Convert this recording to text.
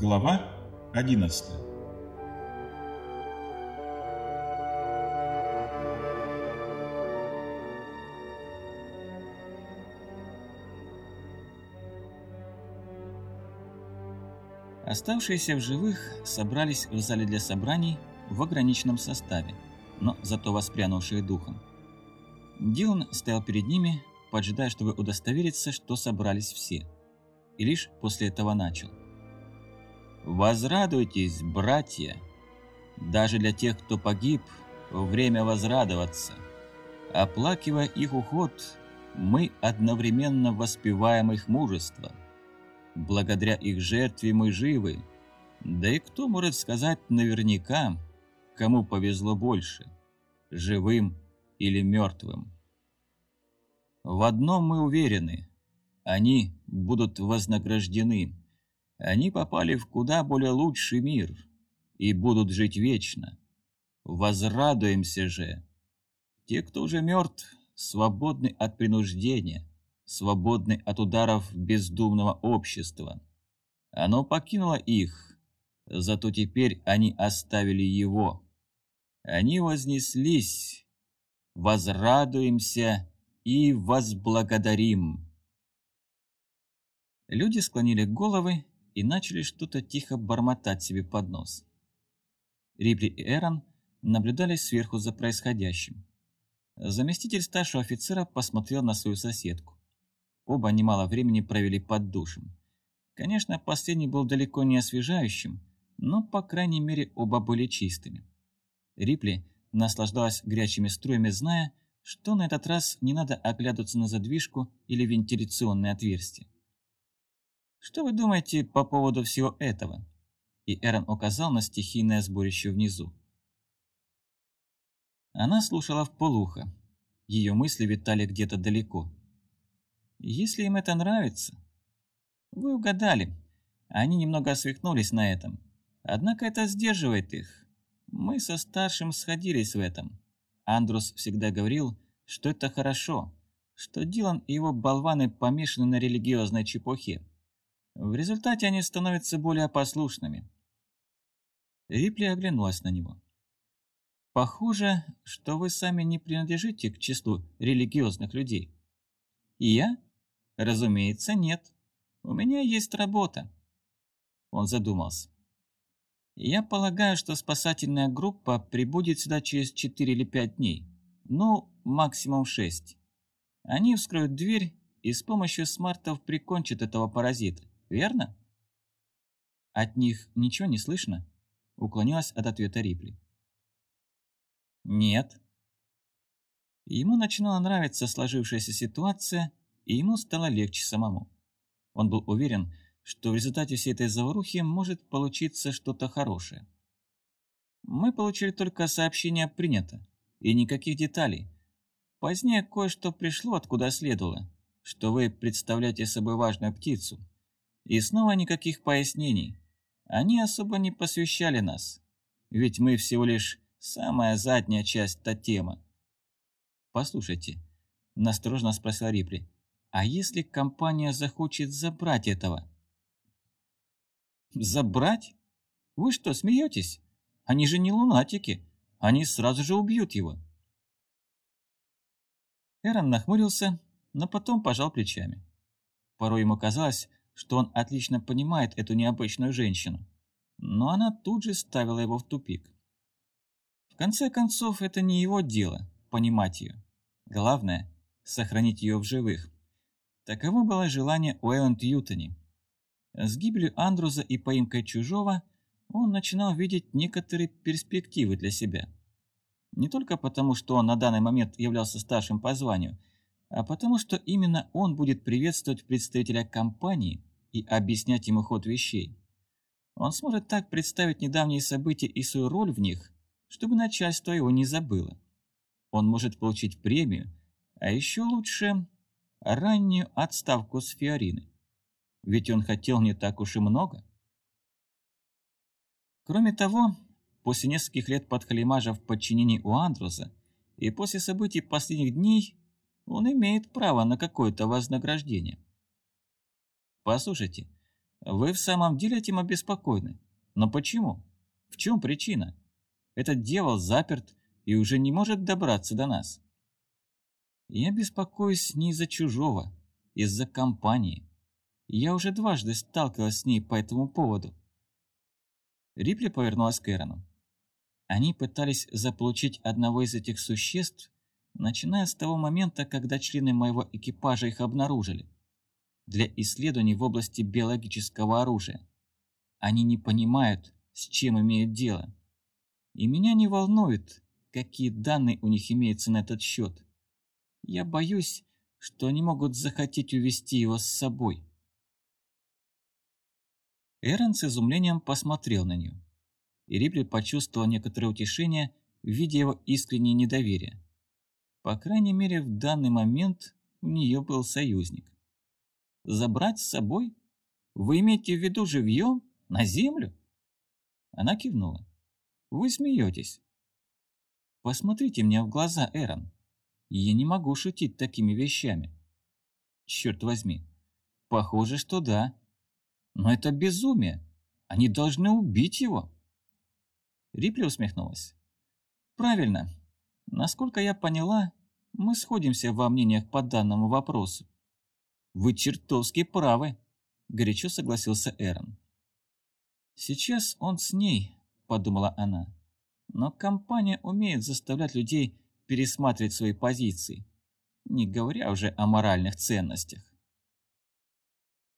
Глава 11 Оставшиеся в живых собрались в зале для собраний в ограниченном составе, но зато воспрянувшие духом. Дилан стоял перед ними, поджидая, чтобы удостовериться, что собрались все. И лишь после этого начал. «Возрадуйтесь, братья! Даже для тех, кто погиб, время возрадоваться. Оплакивая их уход, мы одновременно воспеваем их мужество. Благодаря их жертве мы живы. Да и кто может сказать наверняка, кому повезло больше, живым или мертвым? В одном мы уверены – они будут вознаграждены. Они попали в куда более лучший мир и будут жить вечно. Возрадуемся же. Те, кто уже мертв, свободны от принуждения, свободны от ударов бездумного общества. Оно покинуло их, зато теперь они оставили его. Они вознеслись, возрадуемся и возблагодарим. Люди склонили головы и начали что-то тихо бормотать себе под нос. Рипли и Эрон наблюдали сверху за происходящим. Заместитель старшего офицера посмотрел на свою соседку. Оба немало времени провели под душем. Конечно, последний был далеко не освежающим, но, по крайней мере, оба были чистыми. Рипли наслаждалась горячими струями, зная, что на этот раз не надо оглядываться на задвижку или вентиляционное отверстие. Что вы думаете по поводу всего этого? И Эрон указал на стихийное сборище внизу. Она слушала в полухо. Ее мысли витали где-то далеко. Если им это нравится... Вы угадали. Они немного свихнулись на этом. Однако это сдерживает их. Мы со старшим сходились в этом. Андрус всегда говорил, что это хорошо, что Дилан и его болваны помешаны на религиозной чепухе. В результате они становятся более послушными. Рипли оглянулась на него. Похоже, что вы сами не принадлежите к числу религиозных людей. И я? Разумеется, нет. У меня есть работа. Он задумался. Я полагаю, что спасательная группа прибудет сюда через 4 или 5 дней. Ну, максимум 6. Они вскроют дверь и с помощью смартов прикончат этого паразита, верно? От них ничего не слышно? Уклонилась от ответа Рипли. Нет. Ему начинала нравиться сложившаяся ситуация, и ему стало легче самому. Он был уверен, что в результате всей этой заварухи может получиться что-то хорошее. Мы получили только сообщение «принято» и никаких деталей. Позднее кое-что пришло, откуда следовало, что вы представляете собой важную птицу. И снова никаких пояснений. Они особо не посвящали нас, ведь мы всего лишь Самая задняя часть тотема. «Послушайте», – насторожно спросил Рипли, – «а если компания захочет забрать этого?» «Забрать? Вы что, смеетесь? Они же не лунатики. Они сразу же убьют его». Эрон нахмурился, но потом пожал плечами. Порой ему казалось, что он отлично понимает эту необычную женщину, но она тут же ставила его в тупик. В конце концов, это не его дело – понимать ее. Главное – сохранить ее в живых. Таково было желание Уэлланд Ютони. С гибелью Андруза и поимкой чужого он начинал видеть некоторые перспективы для себя. Не только потому, что он на данный момент являлся старшим по званию, а потому что именно он будет приветствовать представителя компании и объяснять ему ход вещей. Он сможет так представить недавние события и свою роль в них, чтобы начальство его не забыло. Он может получить премию, а еще лучше раннюю отставку с Фиорины. Ведь он хотел не так уж и много. Кроме того, после нескольких лет подхалимажа в подчинении у Андруса и после событий последних дней он имеет право на какое-то вознаграждение. Послушайте, Вы в самом деле этим обеспокоены? Но почему? В чем причина? Этот дьявол заперт и уже не может добраться до нас. Я беспокоюсь не из-за чужого, из-за компании. Я уже дважды сталкивалась с ней по этому поводу. Рипли повернулась к Эрону. Они пытались заполучить одного из этих существ, начиная с того момента, когда члены моего экипажа их обнаружили, для исследований в области биологического оружия. Они не понимают, с чем имеют дело. И меня не волнует, какие данные у них имеются на этот счет. Я боюсь, что они могут захотеть увести его с собой. Эрон с изумлением посмотрел на нее. И Рипли почувствовал некоторое утешение, видя его искреннее недоверие. По крайней мере, в данный момент у нее был союзник. «Забрать с собой? Вы имеете в виду живьем? На землю?» Она кивнула. «Вы смеетесь». «Посмотрите мне в глаза, Эрон. Я не могу шутить такими вещами». «Черт возьми. Похоже, что да. Но это безумие. Они должны убить его. Рипли усмехнулась. Правильно. Насколько я поняла, мы сходимся во мнениях по данному вопросу. Вы чертовски правы, горячо согласился Эрон. Сейчас он с ней, подумала она. Но компания умеет заставлять людей пересматривать свои позиции, не говоря уже о моральных ценностях.